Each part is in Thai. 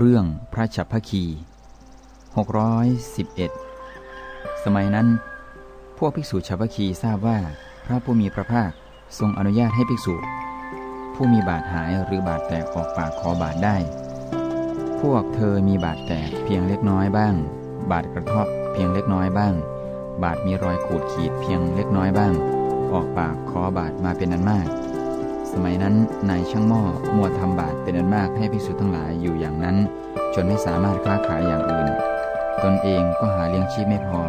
เรื่องพระฉัพพคี 611 สมัยนั้น พวกภิกษุฉัพพคีทราบว่าพระผู้มีพระภาคทรงอนุญาตให้ภิกษุ ผู้มีบาดหายหรือบาดแตกออกปากขอบาดได้ พวกเธอมีบาดแตกเพียงเล็กน้อยบ้าง บาดกระเทาะเพียงเล็กน้อยบ้าง บาดมีรอยขูดขีดเพียงเล็กน้อยบ้าง ออกปากขอบาดมาเป็นนันมาก สมัยนั้นนายช่างหม้อมัวทำบาตรเป็นอันมากให้ภิกษุทั้งหลายอยู่อย่าง จนไม่สามารถค้าขายอย่างอื่น ตนเองก็หาเลี้ยงชีพไม่พอ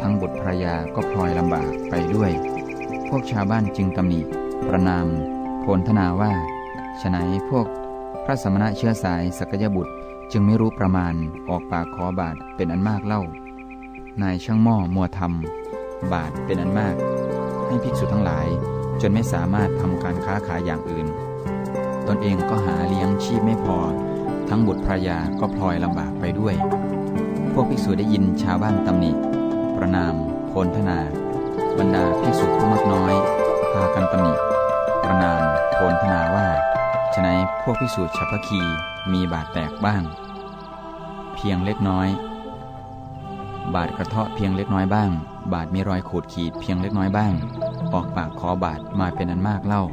ทั้งบุตรภรรยาก็พลอยลำบากไปด้วย พวกชาวบ้านจึงตำหนิ ประนาม โพลธนาว่าฉนัยพวกพระสมณะเชื้อสายสกยบุตรจึงไม่รู้ประมาณออกปากขอบาทเป็นอันมากเล่า นายช่างหม้อมัวทำบาทเป็นอันมาก ให้ภิกษุทั้งหลาย จนไม่สามารถทำการค้าขายอย่างอื่น ตนเองก็หาเลี้ยงชีพไม่พอ ทั้งบุตรภรยาก็พลอยลำบากไปด้วย พวกภิกษุได้ยินชาวบ้านตำหนิ ประนาม โพลธนา บรรดาภิกษุผู้มากน้อย พากันตำหนิ ประนาม โพลธนาว่าฉนัยพวกภิกษุฉัพพคีมีบาดแตกบ้าง เพียงเล็กน้อย บาดกระเทาะเพียงเล็กน้อยบ้าง บาดมีรอยขูดขีดเพียงเล็กน้อยบ้าง ออกปากขอบาดมาเป็นอันมากเล่า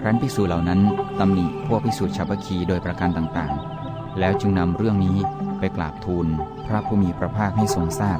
ครั้นภิกษุเหล่านั้นตำหนิพวกภิกษุชาวพคีโดยประการต่างๆ แล้วจึงนำเรื่องนี้ไปกราบทูลพระผู้มีพระภาคให้ทรงทราบ